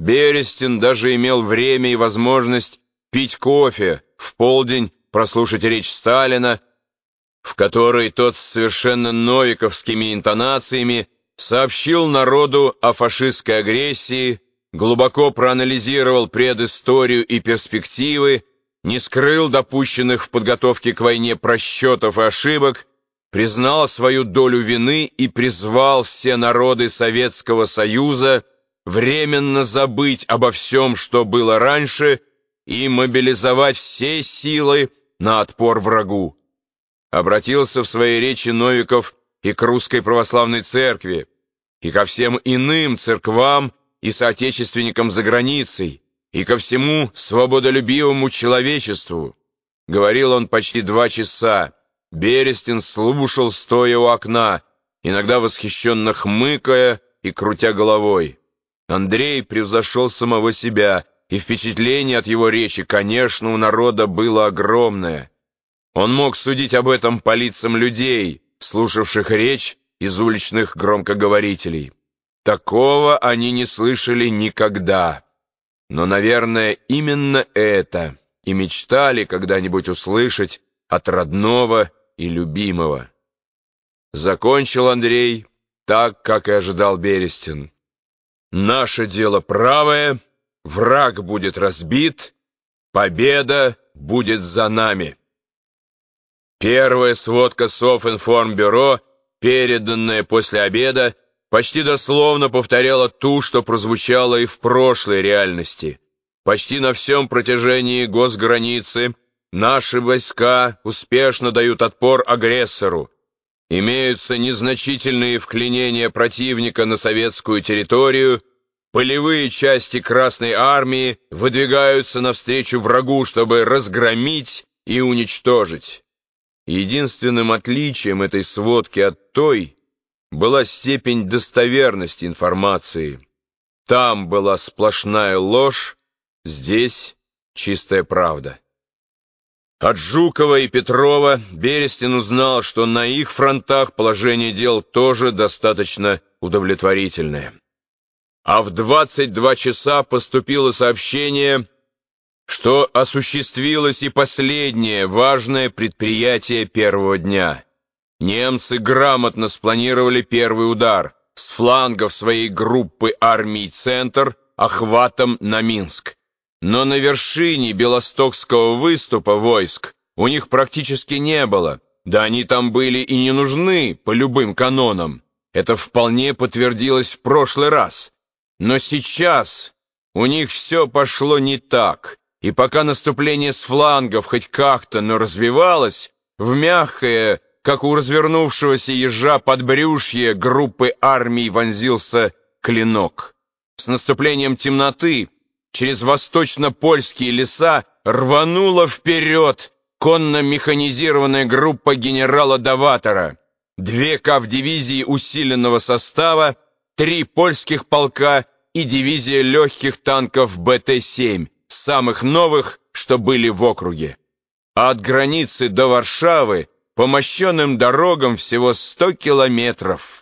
Берестин даже имел время и возможность пить кофе, в полдень прослушать речь Сталина, в которой тот с совершенно новиковскими интонациями сообщил народу о фашистской агрессии, глубоко проанализировал предысторию и перспективы, не скрыл допущенных в подготовке к войне просчетов и ошибок, признал свою долю вины и призвал все народы Советского Союза временно забыть обо всем, что было раньше, и мобилизовать все силы на отпор врагу. Обратился в своей речи Новиков и к Русской Православной Церкви, и ко всем иным церквам и соотечественникам за границей, и ко всему свободолюбивому человечеству. Говорил он почти два часа. Берестин слушал, стоя у окна, иногда восхищенно хмыкая и крутя головой. Андрей превзошел самого себя, и впечатление от его речи, конечно, у народа было огромное. Он мог судить об этом по лицам людей, слушавших речь из уличных громкоговорителей. Такого они не слышали никогда. Но, наверное, именно это и мечтали когда-нибудь услышать от родного и любимого. Закончил Андрей так, как и ожидал Берестин. Наше дело правое, враг будет разбит, победа будет за нами. Первая сводка Софинформбюро, переданная после обеда, почти дословно повторяла ту, что прозвучало и в прошлой реальности. Почти на всем протяжении госграницы наши войска успешно дают отпор агрессору, Имеются незначительные вклинения противника на советскую территорию, полевые части Красной Армии выдвигаются навстречу врагу, чтобы разгромить и уничтожить. Единственным отличием этой сводки от той была степень достоверности информации. Там была сплошная ложь, здесь чистая правда. От Жукова и Петрова Берестин узнал, что на их фронтах положение дел тоже достаточно удовлетворительное. А в 22 часа поступило сообщение, что осуществилось и последнее важное предприятие первого дня. Немцы грамотно спланировали первый удар с флангов своей группы армий «Центр» охватом на Минск. Но на вершине Белостокского выступа войск у них практически не было, да они там были и не нужны по любым канонам. Это вполне подтвердилось в прошлый раз. Но сейчас у них все пошло не так, и пока наступление с флангов хоть как-то, но развивалось, в мягкое, как у развернувшегося ежа подбрюшье группы армий вонзился клинок. С наступлением темноты через восточно-польские леса рванула вперед конно-механизированная группа генерала Даватора, две кавдивизии усиленного состава, три польских полка и дивизия легких танков БТ-7, самых новых, что были в округе. А от границы до Варшавы по мощенным дорогам всего 100 километров.